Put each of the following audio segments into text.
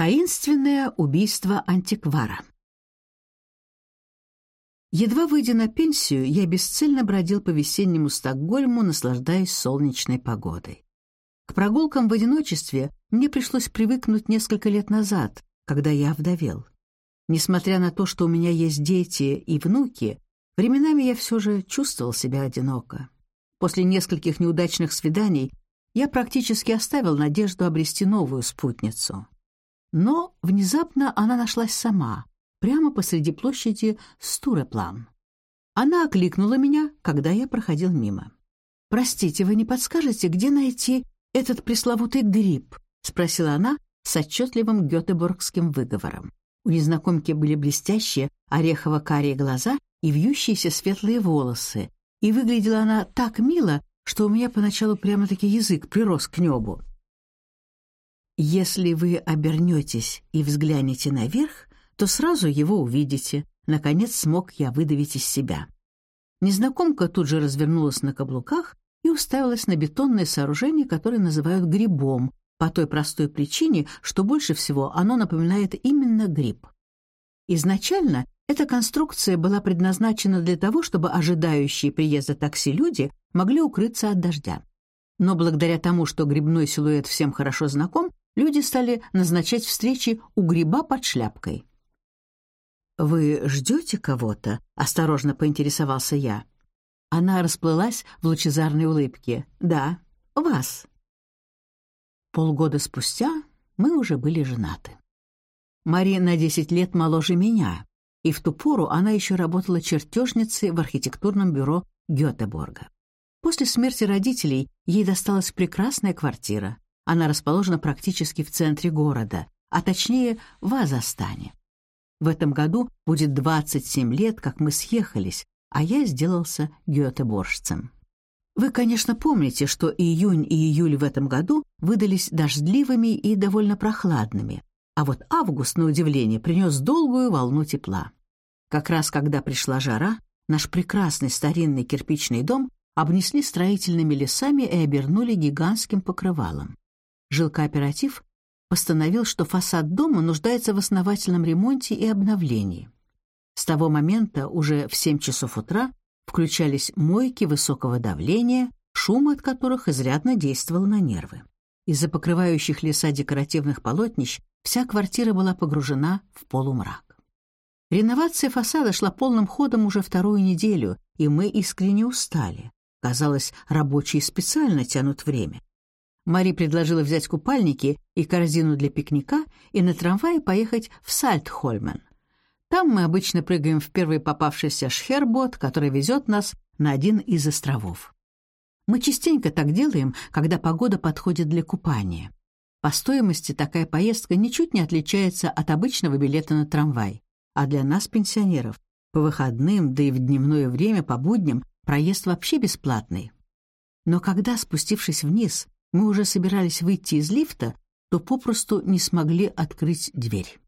Таинственное убийство антиквара. Едва выйдя на пенсию, я бесцельно бродил по весеннему Стокгольму, наслаждаясь солнечной погодой. К прогулкам в одиночестве мне пришлось привыкнуть несколько лет назад, когда я овдовел. Несмотря на то, что у меня есть дети и внуки, временами я все же чувствовал себя одиноко. После нескольких неудачных свиданий я практически оставил надежду обрести новую спутницу. Но внезапно она нашлась сама, прямо посреди площади Стуреплан. Она окликнула меня, когда я проходил мимо. «Простите, вы не подскажете, где найти этот пресловутый гриб?» — спросила она с отчетливым гетеборгским выговором. У незнакомки были блестящие орехово-карие глаза и вьющиеся светлые волосы, и выглядела она так мило, что у меня поначалу прямо-таки язык прирос к небу. «Если вы обернетесь и взглянете наверх, то сразу его увидите», — наконец смог я выдавить из себя. Незнакомка тут же развернулась на каблуках и уставилась на бетонное сооружение, которое называют грибом, по той простой причине, что больше всего оно напоминает именно гриб. Изначально эта конструкция была предназначена для того, чтобы ожидающие приезда такси люди могли укрыться от дождя. Но благодаря тому, что грибной силуэт всем хорошо знаком, люди стали назначать встречи у гриба под шляпкой. «Вы ждете кого-то?» — осторожно поинтересовался я. Она расплылась в лучезарной улыбке. «Да, вас». Полгода спустя мы уже были женаты. Мария на десять лет моложе меня, и в ту пору она еще работала чертежницей в архитектурном бюро Гетеборга. После смерти родителей ей досталась прекрасная квартира. Она расположена практически в центре города, а точнее в Азастане. В этом году будет 27 лет, как мы съехались, а я сделался гетеборжцем. Вы, конечно, помните, что июнь и июль в этом году выдались дождливыми и довольно прохладными, а вот август, на удивление, принес долгую волну тепла. Как раз когда пришла жара, наш прекрасный старинный кирпичный дом обнесли строительными лесами и обернули гигантским покрывалом. Жилкооператив постановил, что фасад дома нуждается в основательном ремонте и обновлении. С того момента уже в 7 часов утра включались мойки высокого давления, шум от которых изрядно действовал на нервы. Из-за покрывающих леса декоративных полотнищ вся квартира была погружена в полумрак. Реновация фасада шла полным ходом уже вторую неделю, и мы искренне устали. Казалось, рабочие специально тянут время. Мари предложила взять купальники и корзину для пикника и на трамвае поехать в Сальтхольмен. Там мы обычно прыгаем в первый попавшийся шхербот, который везет нас на один из островов. Мы частенько так делаем, когда погода подходит для купания. По стоимости такая поездка ничуть не отличается от обычного билета на трамвай. А для нас, пенсионеров, по выходным, да и в дневное время по будням, проезд вообще бесплатный. Но когда, спустившись вниз, мы уже собирались выйти из лифта, то попросту не смогли открыть дверь.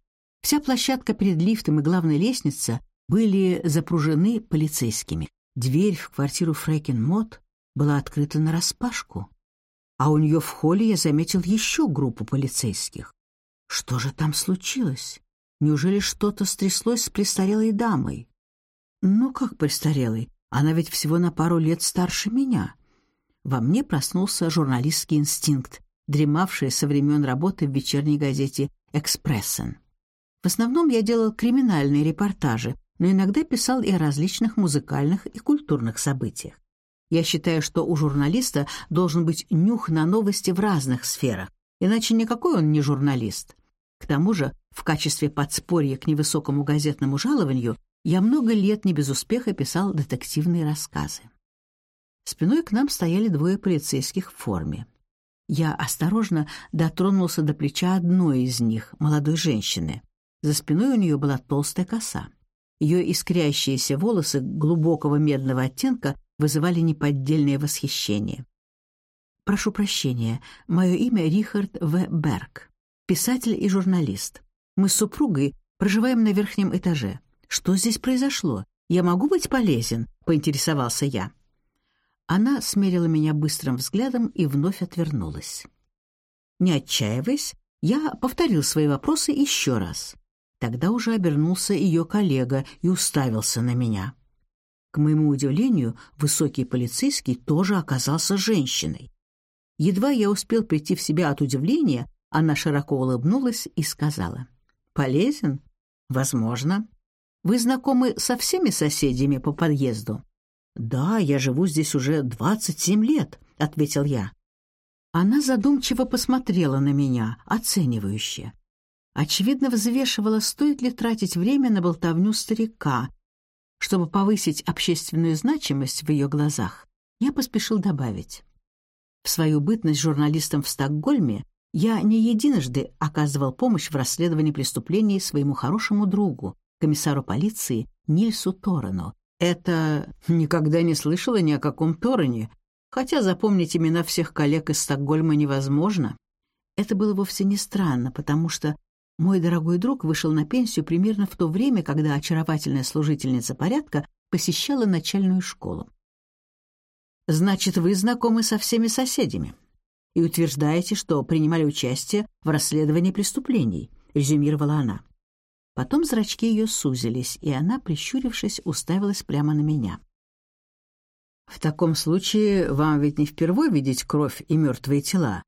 Вся площадка перед лифтом и главная лестница были запружены полицейскими. Дверь в квартиру Фрейкен Мот была открыта нараспашку, а у нее в холле я заметил еще группу полицейских. Что же там случилось? Неужели что-то стряслось с престарелой дамой? Ну, как престарелой? Она ведь всего на пару лет старше меня. Во мне проснулся журналистский инстинкт, дремавший со времен работы в вечерней газете «Экспрессен». В основном я делал криминальные репортажи, но иногда писал и о различных музыкальных и культурных событиях. Я считаю, что у журналиста должен быть нюх на новости в разных сферах, иначе никакой он не журналист. К тому же, в качестве подспорья к невысокому газетному жалованию я много лет не без успеха писал детективные рассказы. Спиной к нам стояли двое полицейских в форме. Я осторожно дотронулся до плеча одной из них, молодой женщины. За спиной у нее была толстая коса. Ее искрящиеся волосы глубокого медного оттенка вызывали неподдельное восхищение. «Прошу прощения, мое имя Рихард В. Берг, писатель и журналист. Мы с супругой проживаем на верхнем этаже. Что здесь произошло? Я могу быть полезен?» — поинтересовался я. Она смерила меня быстрым взглядом и вновь отвернулась. Не отчаиваясь, Я повторил свои вопросы еще раз. Тогда уже обернулся ее коллега и уставился на меня. К моему удивлению, высокий полицейский тоже оказался женщиной. Едва я успел прийти в себя от удивления, она широко улыбнулась и сказала. «Полезен? Возможно. Вы знакомы со всеми соседями по подъезду?» «Да, я живу здесь уже двадцать семь лет», — ответил я. Она задумчиво посмотрела на меня, оценивающе. Очевидно, взвешивала, стоит ли тратить время на болтовню старика. Чтобы повысить общественную значимость в ее глазах, я поспешил добавить. В свою бытность журналистом в Стокгольме я не единожды оказывал помощь в расследовании преступлений своему хорошему другу, комиссару полиции Нильсу Торену. Это никогда не слышала ни о каком Торене, хотя запомнить имена всех коллег из Стокгольма невозможно. Это было вовсе не странно, потому что мой дорогой друг вышел на пенсию примерно в то время, когда очаровательная служительница порядка посещала начальную школу. «Значит, вы знакомы со всеми соседями и утверждаете, что принимали участие в расследовании преступлений», — резюмировала она. Потом зрачки ее сузились, и она, прищурившись, уставилась прямо на меня. В таком случае вам ведь не впервой видеть кровь и мертвые тела.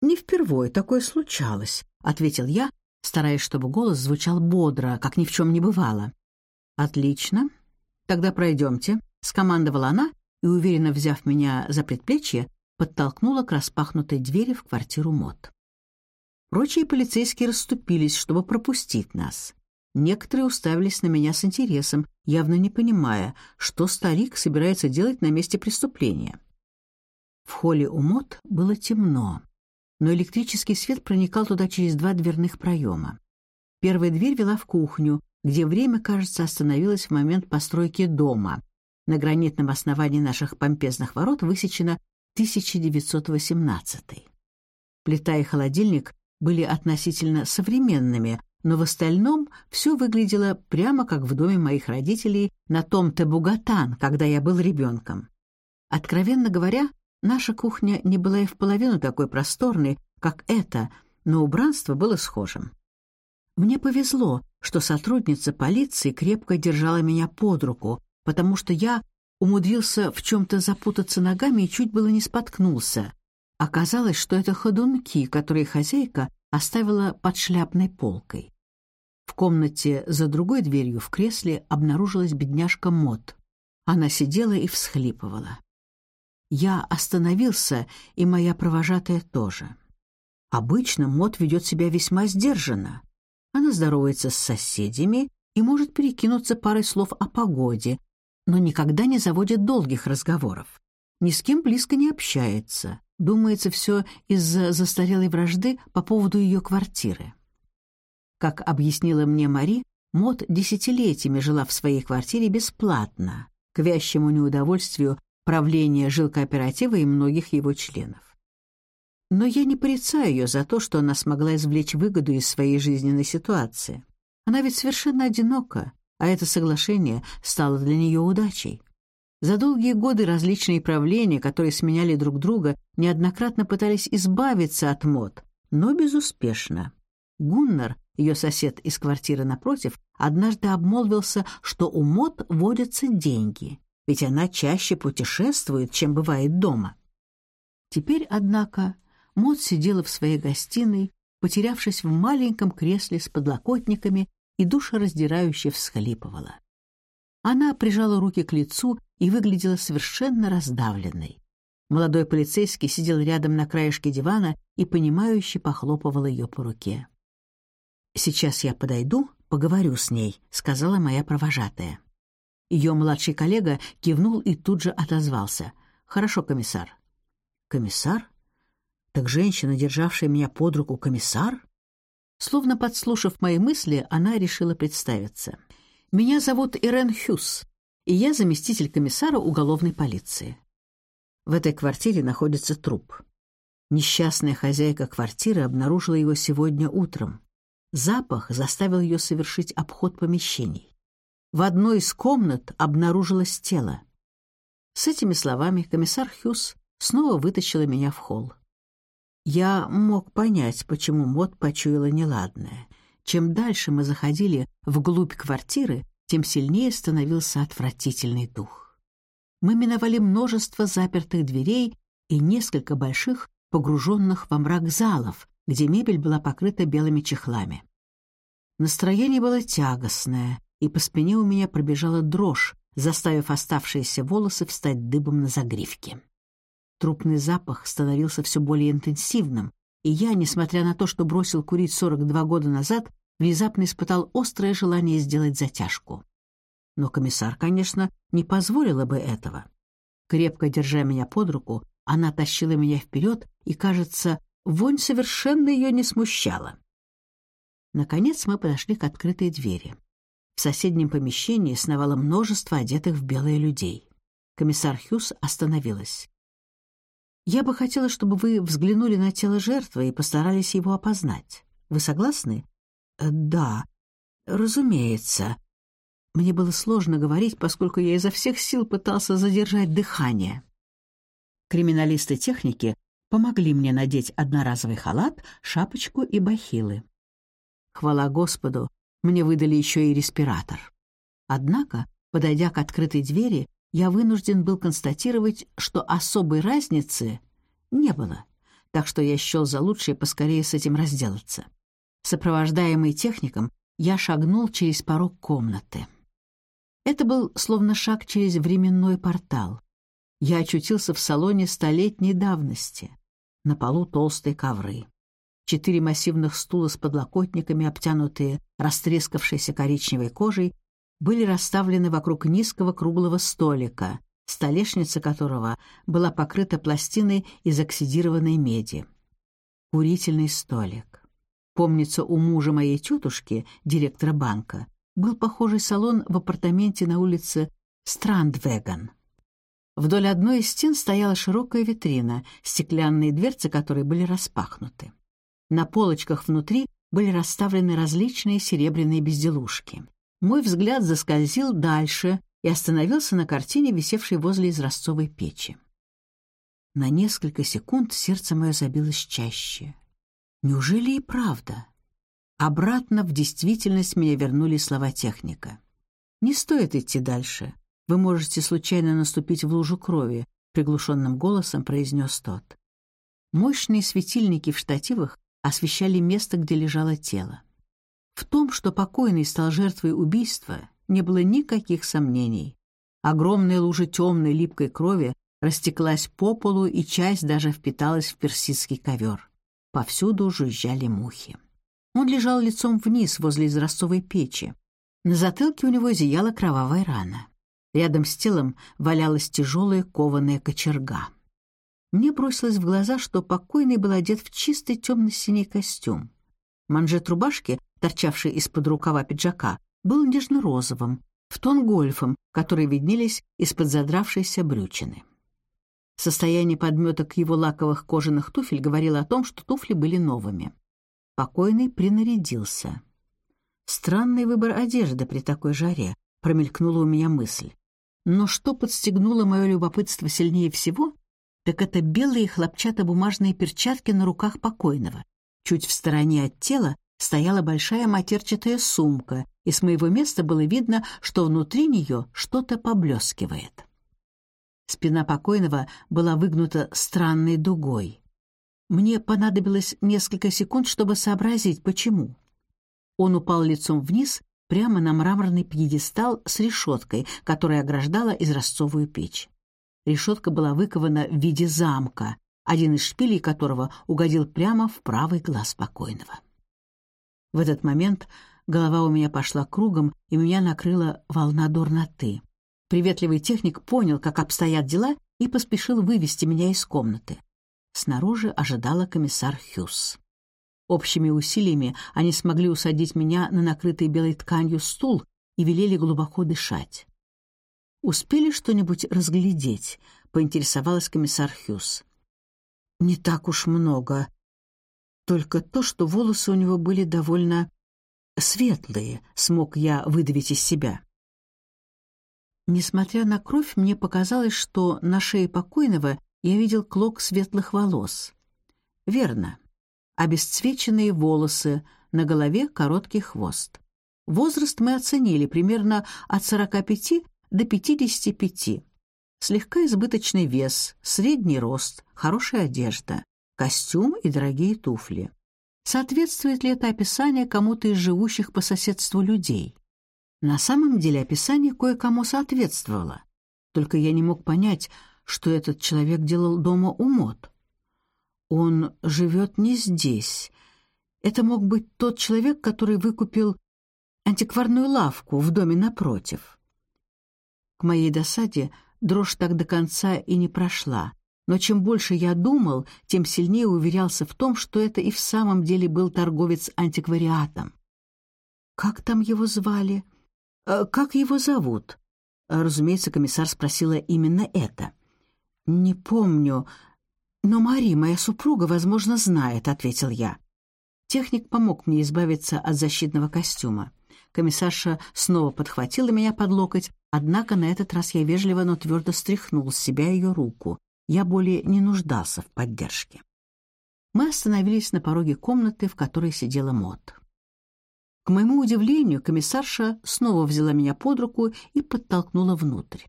Не впервой такое случалось, ответил я, стараясь, чтобы голос звучал бодро, как ни в чем не бывало. Отлично. Тогда пройдемте, скомандовала она и, уверенно взяв меня за предплечье, подтолкнула к распахнутой двери в квартиру Мот. Прочие полицейские расступились, чтобы пропустить нас. Некоторые уставились на меня с интересом, явно не понимая, что старик собирается делать на месте преступления. В холле у Мот было темно, но электрический свет проникал туда через два дверных проема. Первая дверь вела в кухню, где время, кажется, остановилось в момент постройки дома. На гранитном основании наших помпезных ворот высечено 1918. Плита и холодильник были относительно современными, но в остальном все выглядело прямо как в доме моих родителей на том Тебугатан, когда я был ребенком. Откровенно говоря, наша кухня не была и в половину такой просторной, как эта, но убранство было схожим. Мне повезло, что сотрудница полиции крепко держала меня под руку, потому что я умудрился в чем-то запутаться ногами и чуть было не споткнулся. Оказалось, что это ходунки, которые хозяйка оставила под шляпной полкой. В комнате за другой дверью в кресле обнаружилась бедняжка Мот. Она сидела и всхлипывала. Я остановился, и моя провожатая тоже. Обычно Мот ведет себя весьма сдержанно. Она здоровается с соседями и может перекинуться парой слов о погоде, но никогда не заводит долгих разговоров. Ни с кем близко не общается. Думается, все из-за застарелой вражды по поводу ее квартиры. Как объяснила мне Мари, Мот десятилетиями жила в своей квартире бесплатно, к вящему неудовольствию правления жилкооператива и многих его членов. Но я не порицаю ее за то, что она смогла извлечь выгоду из своей жизненной ситуации. Она ведь совершенно одинока, а это соглашение стало для нее удачей. За долгие годы различные правления, которые сменяли друг друга, неоднократно пытались избавиться от мод, но безуспешно. Гуннар ее сосед из квартиры напротив, однажды обмолвился, что у Мот водятся деньги, ведь она чаще путешествует, чем бывает дома. Теперь, однако, Мот сидела в своей гостиной, потерявшись в маленьком кресле с подлокотниками и душераздирающе всхлипывала. Она прижала руки к лицу и выглядела совершенно раздавленной. Молодой полицейский сидел рядом на краешке дивана и, понимающе похлопывал ее по руке. «Сейчас я подойду, поговорю с ней», — сказала моя провожатая. Ее младший коллега кивнул и тут же отозвался. «Хорошо, комиссар». «Комиссар? Так женщина, державшая меня под руку, комиссар?» Словно подслушав мои мысли, она решила представиться. «Меня зовут Ирен Хюс, и я заместитель комиссара уголовной полиции. В этой квартире находится труп. Несчастная хозяйка квартиры обнаружила его сегодня утром. Запах заставил ее совершить обход помещений. В одной из комнат обнаружилось тело. С этими словами комиссар Хьюз снова вытащила меня в холл. Я мог понять, почему Мот почуяла неладное. Чем дальше мы заходили вглубь квартиры, тем сильнее становился отвратительный дух. Мы миновали множество запертых дверей и несколько больших, погруженных во мрак залов, где мебель была покрыта белыми чехлами. Настроение было тягостное, и по спине у меня пробежала дрожь, заставив оставшиеся волосы встать дыбом на загривке. Трупный запах становился все более интенсивным, и я, несмотря на то, что бросил курить 42 года назад, внезапно испытал острое желание сделать затяжку. Но комиссар, конечно, не позволила бы этого. Крепко держа меня под руку, она тащила меня вперед, и, кажется, вонь совершенно ее не смущала. Наконец мы подошли к открытой двери. В соседнем помещении сновало множество одетых в белые людей. Комиссар Хьюз остановилась. Я бы хотела, чтобы вы взглянули на тело жертвы и постарались его опознать. Вы согласны? Э, да, разумеется. Мне было сложно говорить, поскольку я изо всех сил пытался задержать дыхание. Криминалисты техники помогли мне надеть одноразовый халат, шапочку и бахилы. Хвала Господу, мне выдали еще и респиратор. Однако, подойдя к открытой двери, я вынужден был констатировать, что особой разницы не было, так что я счел за лучшее поскорее с этим разделаться. Сопровождаемый техником, я шагнул через порог комнаты. Это был словно шаг через временной портал. Я очутился в салоне столетней давности. На полу толстые ковры. Четыре массивных стула с подлокотниками, обтянутые растрескавшейся коричневой кожей, были расставлены вокруг низкого круглого столика, столешница которого была покрыта пластиной из оксидированной меди. Курительный столик. Помнится, у мужа моей тетушки, директора банка, был похожий салон в апартаменте на улице Страндвеган. Вдоль одной из стен стояла широкая витрина, стеклянные дверцы которой были распахнуты. На полочках внутри были расставлены различные серебряные безделушки. Мой взгляд заскользил дальше и остановился на картине, висевшей возле изразцовой печи. На несколько секунд сердце мое забилось чаще. Неужели и правда? Обратно в действительность меня вернули слова техника. «Не стоит идти дальше. Вы можете случайно наступить в лужу крови», — приглушенным голосом произнес тот. Мощные светильники в штативах освещали место, где лежало тело. В том, что покойный стал жертвой убийства, не было никаких сомнений. Огромная лужа темной липкой крови растеклась по полу, и часть даже впиталась в персидский ковер. Повсюду жужжали мухи. Он лежал лицом вниз возле изразцовой печи. На затылке у него зияла кровавая рана. Рядом с телом валялась тяжелая кованая кочерга. Мне бросилось в глаза, что покойный был одет в чистый темно-синий костюм. Манжет рубашки торчавший из-под рукава пиджака, был нежно-розовым, в тон гольфом, которые виднелись из-под задравшейся брючины. Состояние подметок его лаковых кожаных туфель говорило о том, что туфли были новыми. Покойный принарядился. Странный выбор одежды при такой жаре, промелькнула у меня мысль. Но что подстегнуло мое любопытство сильнее всего, так это белые хлопчатобумажные перчатки на руках покойного. Чуть в стороне от тела стояла большая матерчатая сумка, и с моего места было видно, что внутри нее что-то поблескивает. Спина покойного была выгнута странной дугой. Мне понадобилось несколько секунд, чтобы сообразить, почему. Он упал лицом вниз прямо на мраморный пьедестал с решеткой, которая ограждала изразцовую печь. Решетка была выкована в виде замка, один из шпилей которого угодил прямо в правый глаз покойного. В этот момент голова у меня пошла кругом, и меня накрыла волна дурноты. Приветливый техник понял, как обстоят дела, и поспешил вывести меня из комнаты. Снаружи ожидала комиссар Хьюз. Общими усилиями они смогли усадить меня на накрытый белой тканью стул и велели глубоко дышать. «Успели что-нибудь разглядеть?» — поинтересовалась комиссар Хьюз. «Не так уж много», только то, что волосы у него были довольно светлые, смог я выдавить из себя. Несмотря на кровь, мне показалось, что на шее покойного я видел клок светлых волос. Верно. Обесцвеченные волосы, на голове короткий хвост. Возраст мы оценили примерно от 45 до 55. Слегка избыточный вес, средний рост, хорошая одежда, костюм и дорогие туфли. Соответствует ли это описание кому-то из живущих по соседству людей? На самом деле описание кое-кому соответствовало. Только я не мог понять, что этот человек делал дома у Мот. Он живет не здесь. Это мог быть тот человек, который выкупил антикварную лавку в доме напротив. К моей досаде дрожь так до конца и не прошла, но чем больше я думал, тем сильнее уверялся в том, что это и в самом деле был торговец антиквариатом. Как там его звали? Э, как его зовут? Разумеется, комиссар спросила именно это. «Не помню, но Мари, моя супруга, возможно, знает», — ответил я. Техник помог мне избавиться от защитного костюма. Комиссарша снова подхватила меня под локоть, однако на этот раз я вежливо, но твердо стряхнул с себя ее руку. Я более не нуждался в поддержке. Мы остановились на пороге комнаты, в которой сидела Мот. К моему удивлению, комиссарша снова взяла меня под руку и подтолкнула внутрь.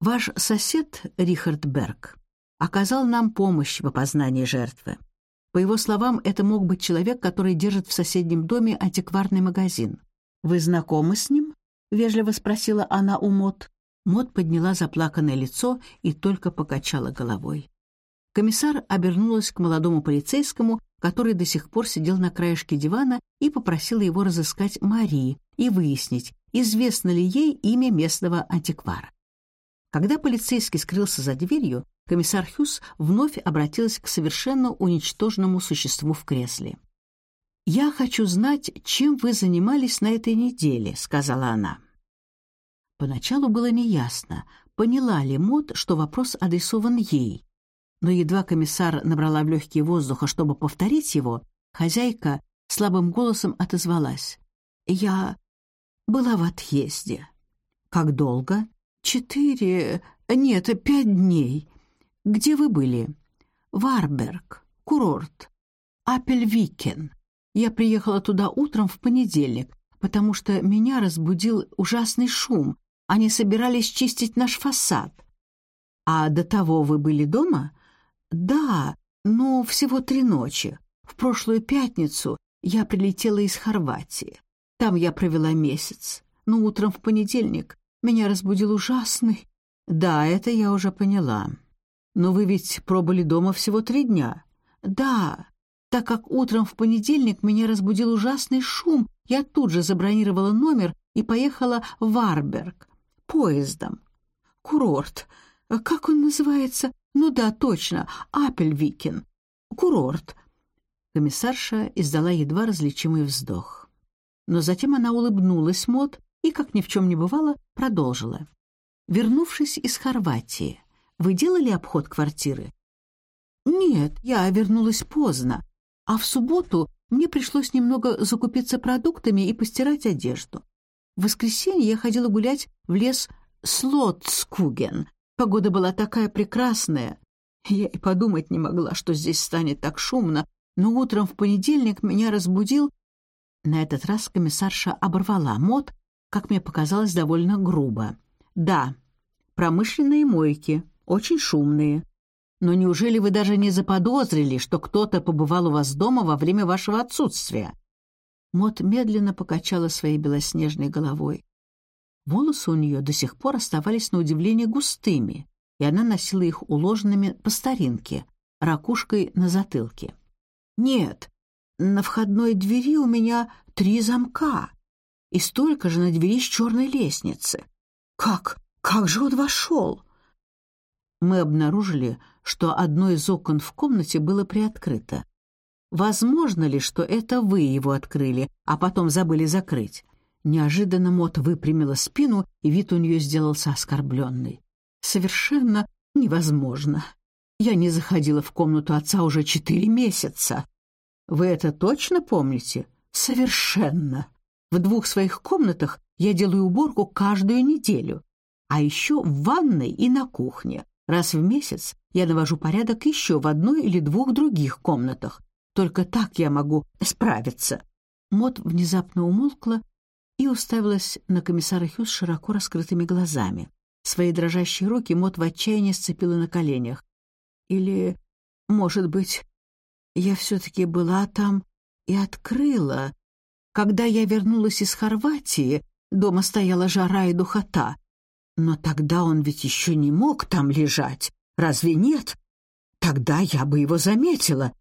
«Ваш сосед, Рихард Берг, оказал нам помощь в опознании жертвы. По его словам, это мог быть человек, который держит в соседнем доме антикварный магазин. «Вы знакомы с ним?» — вежливо спросила она у Мот. Мот подняла заплаканное лицо и только покачала головой. Комиссар обернулась к молодому полицейскому, который до сих пор сидел на краешке дивана, и попросила его разыскать Мари и выяснить, известно ли ей имя местного антиквара. Когда полицейский скрылся за дверью, комиссар Хьюз вновь обратилась к совершенно уничтоженному существу в кресле. «Я хочу знать, чем вы занимались на этой неделе», — сказала она. Поначалу было неясно, поняла ли Мот, что вопрос адресован ей. Но едва комиссар набрала в легкие воздуха, чтобы повторить его, хозяйка слабым голосом отозвалась. «Я была в отъезде». «Как долго?» «Четыре... Нет, пять дней. Где вы были?» «Варберг. Курорт. Апельвикен. Я приехала туда утром в понедельник, потому что меня разбудил ужасный шум. Они собирались чистить наш фасад. А до того вы были дома? Да, но всего три ночи. В прошлую пятницу я прилетела из Хорватии. Там я провела месяц. Но утром в понедельник меня разбудил ужасный... Да, это я уже поняла. Но вы ведь пробыли дома всего три дня. Да, так как утром в понедельник меня разбудил ужасный шум, я тут же забронировала номер и поехала в Варберг поездом. Курорт. Как он называется? Ну да, точно, Апельвикен. Курорт. Комиссарша издала едва различимый вздох. Но затем она улыбнулась Мот и, как ни в чем не бывало, продолжила. «Вернувшись из Хорватии, вы делали обход квартиры?» «Нет, я вернулась поздно а в субботу мне пришлось немного закупиться продуктами и постирать одежду. В воскресенье я ходила гулять в лес Слотскуген. Погода была такая прекрасная. Я и подумать не могла, что здесь станет так шумно, но утром в понедельник меня разбудил... На этот раз комиссарша оборвала мод, как мне показалось, довольно грубо. Да, промышленные мойки, очень шумные. Но неужели вы даже не заподозрили, что кто-то побывал у вас дома во время вашего отсутствия?» Мот медленно покачала своей белоснежной головой. Волосы у нее до сих пор оставались на удивление густыми, и она носила их уложенными по старинке, ракушкой на затылке. «Нет, на входной двери у меня три замка и столько же на двери с черной лестницы. Как? Как же он вошел?» Мы обнаружили, что одно из окон в комнате было приоткрыто. Возможно ли, что это вы его открыли, а потом забыли закрыть? Неожиданно Мот выпрямила спину, и вид у нее сделался оскорбленный. Совершенно невозможно. Я не заходила в комнату отца уже четыре месяца. Вы это точно помните? Совершенно. В двух своих комнатах я делаю уборку каждую неделю, а еще в ванной и на кухне. Раз в месяц я навожу порядок еще в одной или двух других комнатах. Только так я могу справиться». Мот внезапно умолкла и уставилась на комиссара Хьюз широко раскрытыми глазами. Свои дрожащие руки Мот в отчаянии сцепила на коленях. «Или, может быть, я все-таки была там и открыла. Когда я вернулась из Хорватии, дома стояла жара и духота. Но тогда он ведь еще не мог там лежать. Разве нет? Тогда я бы его заметила.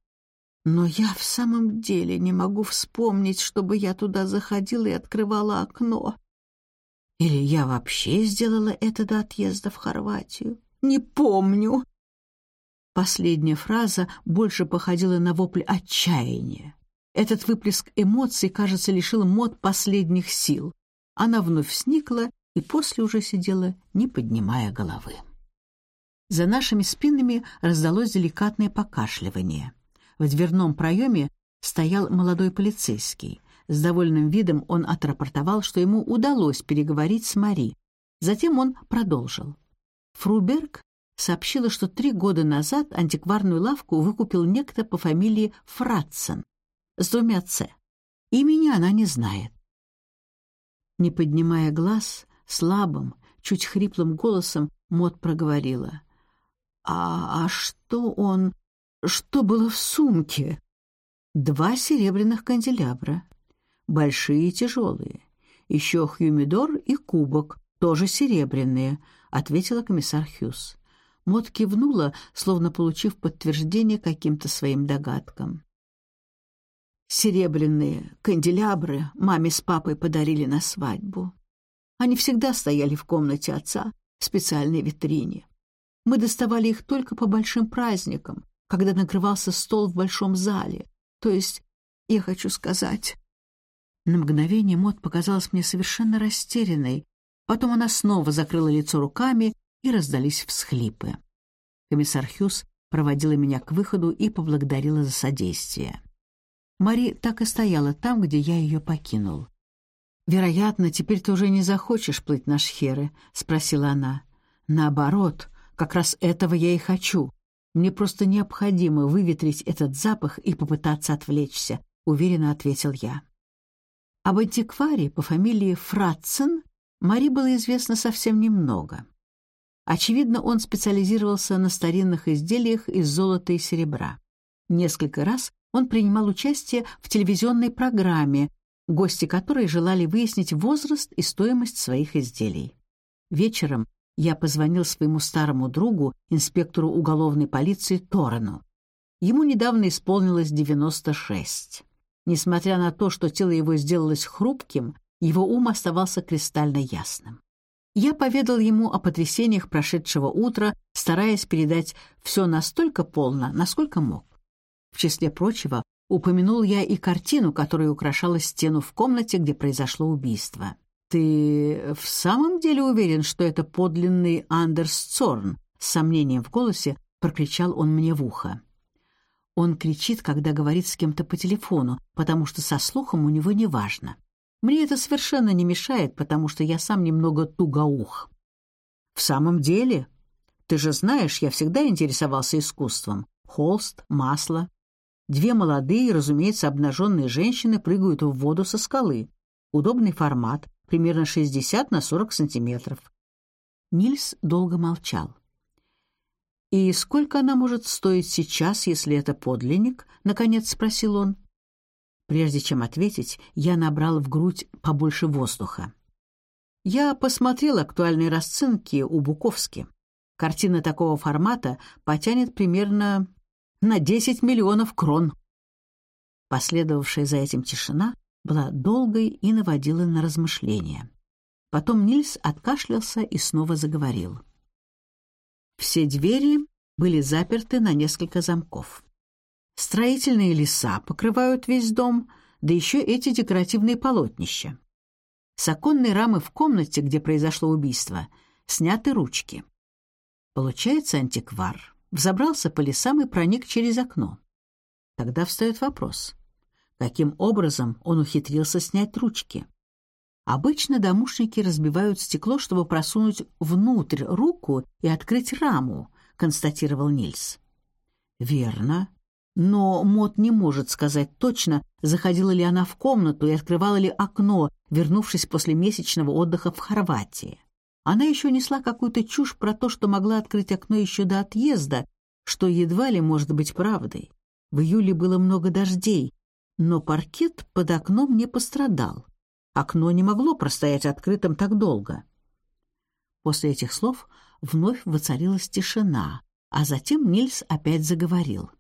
Но я в самом деле не могу вспомнить, чтобы я туда заходила и открывала окно. Или я вообще сделала это до отъезда в Хорватию? Не помню. Последняя фраза больше походила на вопль отчаяния. Этот выплеск эмоций, кажется, лишил Мод последних сил. Она вновь сникла и после уже сидела, не поднимая головы. За нашими спинами раздалось деликатное покашливание. В дверном проеме стоял молодой полицейский. С довольным видом он отрапортовал, что ему удалось переговорить с Мари. Затем он продолжил. Фруберг сообщила, что три года назад антикварную лавку выкупил некто по фамилии Фратсен с двумя «ц». Имени она не знает. Не поднимая глаз, слабым, чуть хриплым голосом Мот проговорила. «А, а что он... Что было в сумке?» «Два серебряных канделябра. Большие и тяжелые. Еще хюмидор и кубок, тоже серебряные», — ответила комиссар Хьюз. Мот кивнула, словно получив подтверждение каким-то своим догадкам. Серебряные канделябры маме с папой подарили на свадьбу. Они всегда стояли в комнате отца, в специальной витрине. Мы доставали их только по большим праздникам, когда накрывался стол в большом зале. То есть, я хочу сказать... На мгновение Мот показалась мне совершенно растерянной. Потом она снова закрыла лицо руками, и раздались всхлипы. Комиссар Хьюз проводила меня к выходу и поблагодарила за содействие. Мари так и стояла там, где я ее покинул. «Вероятно, теперь ты уже не захочешь плыть на шхеры?» — спросила она. «Наоборот, как раз этого я и хочу. Мне просто необходимо выветрить этот запах и попытаться отвлечься», — уверенно ответил я. Об антикваре по фамилии Фратцен Мари было известно совсем немного. Очевидно, он специализировался на старинных изделиях из золота и серебра. Несколько раз он принимал участие в телевизионной программе, гости которой желали выяснить возраст и стоимость своих изделий. Вечером я позвонил своему старому другу, инспектору уголовной полиции Торену. Ему недавно исполнилось 96. Несмотря на то, что тело его сделалось хрупким, его ум оставался кристально ясным. Я поведал ему о потрясениях прошедшего утра, стараясь передать все настолько полно, насколько мог. В числе прочего, упомянул я и картину, которая украшала стену в комнате, где произошло убийство. «Ты в самом деле уверен, что это подлинный Андерс Цорн?» С сомнением в голосе прокричал он мне в ухо. Он кричит, когда говорит с кем-то по телефону, потому что со слухом у него не важно. Мне это совершенно не мешает, потому что я сам немного тугоух. «В самом деле? Ты же знаешь, я всегда интересовался искусством. Холст, масло, Две молодые, разумеется, обнаженные женщины прыгают в воду со скалы. Удобный формат, примерно 60 на 40 сантиметров. Нильс долго молчал. «И сколько она может стоить сейчас, если это подлинник?» — наконец спросил он. Прежде чем ответить, я набрал в грудь побольше воздуха. Я посмотрел актуальные расценки у Буковски. Картина такого формата потянет примерно на 10 миллионов крон. Последовавшая за этим тишина была долгой и наводила на размышления. Потом Нильс откашлялся и снова заговорил. Все двери были заперты на несколько замков. Строительные леса покрывают весь дом, да еще эти декоративные полотнища. С оконной рамы в комнате, где произошло убийство, сняты ручки. Получается антиквар взобрался по лесам и проник через окно. Тогда встает вопрос, каким образом он ухитрился снять ручки? Обычно домушники разбивают стекло, чтобы просунуть внутрь руку и открыть раму, — констатировал Нильс. «Верно. Но Мот не может сказать точно, заходила ли она в комнату и открывала ли окно, вернувшись после месячного отдыха в Хорватии. Она еще несла какую-то чушь про то, что могла открыть окно еще до отъезда, что едва ли может быть правдой. В июле было много дождей, но паркет под окном не пострадал. Окно не могло простоять открытым так долго. После этих слов вновь воцарилась тишина, а затем Нильс опять заговорил.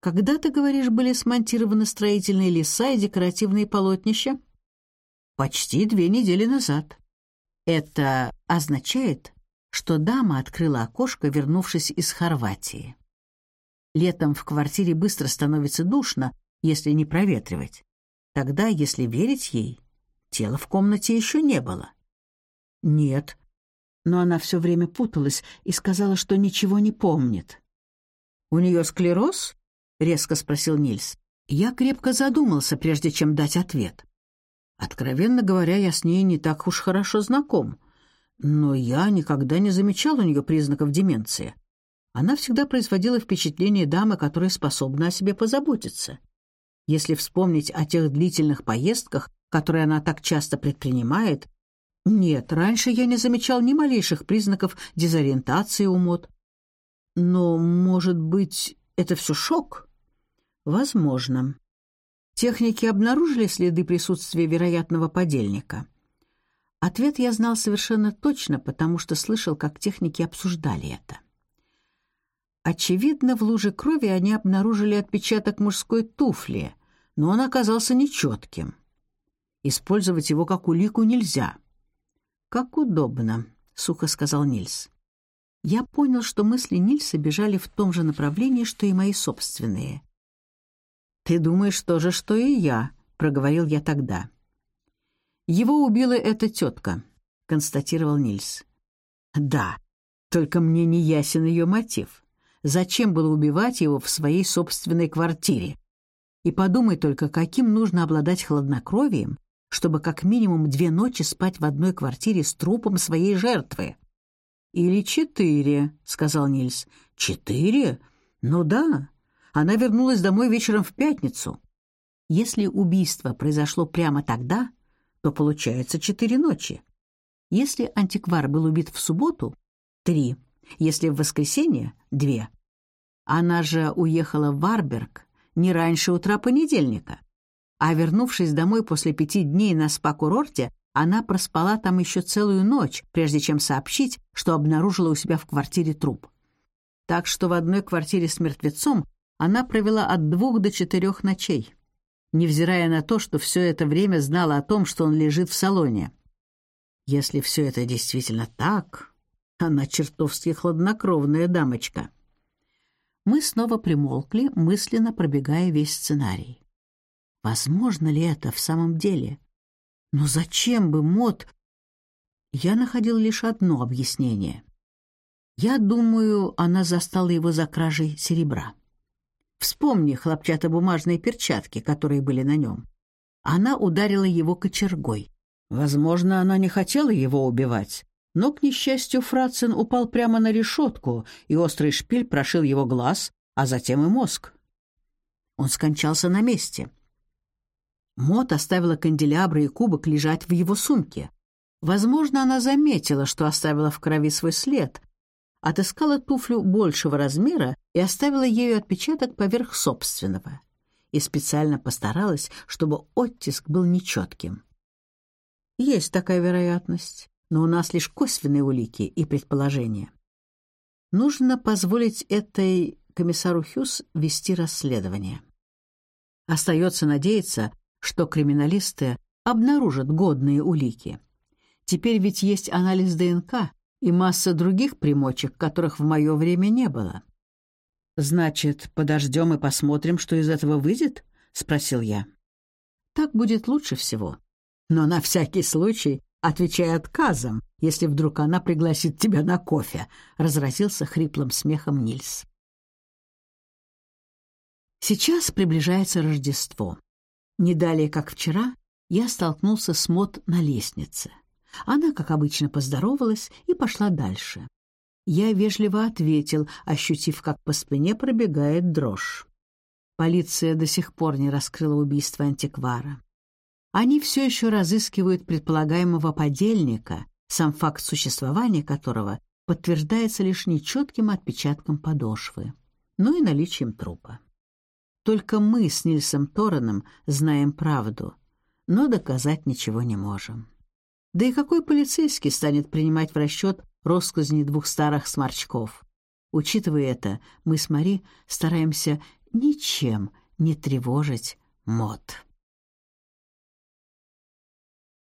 «Когда, ты говоришь, были смонтированы строительные леса и декоративные полотнища?» «Почти две недели назад». «Это означает, что дама открыла окошко, вернувшись из Хорватии. Летом в квартире быстро становится душно, если не проветривать. Тогда, если верить ей, тела в комнате еще не было. Нет. Но она все время путалась и сказала, что ничего не помнит. «У нее склероз?» — резко спросил Нильс. Я крепко задумался, прежде чем дать ответ. Откровенно говоря, я с ней не так уж хорошо знаком. Но я никогда не замечал у нее признаков деменции. Она всегда производила впечатление дамы, которая способна о себе позаботиться. Если вспомнить о тех длительных поездках, которые она так часто предпринимает, нет, раньше я не замечал ни малейших признаков дезориентации у мод. Но, может быть, это все шок? Возможно. Техники обнаружили следы присутствия вероятного подельника. Ответ я знал совершенно точно, потому что слышал, как техники обсуждали это. Очевидно, в луже крови они обнаружили отпечаток мужской туфли, но он оказался нечетким. Использовать его как улику нельзя. «Как удобно», — сухо сказал Нильс. Я понял, что мысли Нильса бежали в том же направлении, что и мои собственные. «Ты думаешь то же, что и я», — проговорил я тогда. «Его убила эта тетка», — констатировал Нильс. «Да, только мне не ясен ее мотив. Зачем было убивать его в своей собственной квартире? И подумай только, каким нужно обладать хладнокровием, чтобы как минимум две ночи спать в одной квартире с трупом своей жертвы. «Или четыре», — сказал Нильс. «Четыре? Ну да. Она вернулась домой вечером в пятницу. Если убийство произошло прямо тогда, то получается четыре ночи. Если антиквар был убит в субботу — три. Если в воскресенье — две. Она же уехала в Варберг не раньше утра понедельника. А вернувшись домой после пяти дней на спа-курорте, она проспала там еще целую ночь, прежде чем сообщить, что обнаружила у себя в квартире труп. Так что в одной квартире с мертвецом она провела от двух до четырех ночей, невзирая на то, что все это время знала о том, что он лежит в салоне. Если все это действительно так, она чертовски хладнокровная дамочка. Мы снова примолкли, мысленно пробегая весь сценарий. Возможно ли это в самом деле? Но зачем бы Мот... Я находил лишь одно объяснение. Я думаю, она застала его за кражей серебра. Вспомни хлопчатобумажные перчатки, которые были на нем. Она ударила его кочергой. Возможно, она не хотела его убивать, но, к несчастью, Фрацин упал прямо на решетку, и острый шпиль прошил его глаз, а затем и мозг. Он скончался на месте. Мот оставила канделябры и кубок лежать в его сумке. Возможно, она заметила, что оставила в крови свой след, отыскала туфлю большего размера и оставила ею отпечаток поверх собственного. И специально постаралась, чтобы оттиск был нечетким. Есть такая вероятность но у нас лишь косвенные улики и предположения. Нужно позволить этой комиссару Хьюз вести расследование. Остается надеяться, что криминалисты обнаружат годные улики. Теперь ведь есть анализ ДНК и масса других примочек, которых в мое время не было. «Значит, подождем и посмотрим, что из этого выйдет?» — спросил я. «Так будет лучше всего. Но на всякий случай отвечай отказом, если вдруг она пригласит тебя на кофе», — разразился хриплым смехом Нильс. Сейчас приближается Рождество. Не далее, как вчера, я столкнулся с Мот на лестнице. Она, как обычно, поздоровалась и пошла дальше. Я вежливо ответил, ощутив, как по спине пробегает дрожь. Полиция до сих пор не раскрыла убийство антиквара. Они все еще разыскивают предполагаемого подельника, сам факт существования которого подтверждается лишь нечетким отпечатком подошвы, ну и наличием трупа. Только мы с Нильсом Тораном знаем правду, но доказать ничего не можем. Да и какой полицейский станет принимать в расчет россказни двух старых сморчков? Учитывая это, мы с Мари стараемся ничем не тревожить мод.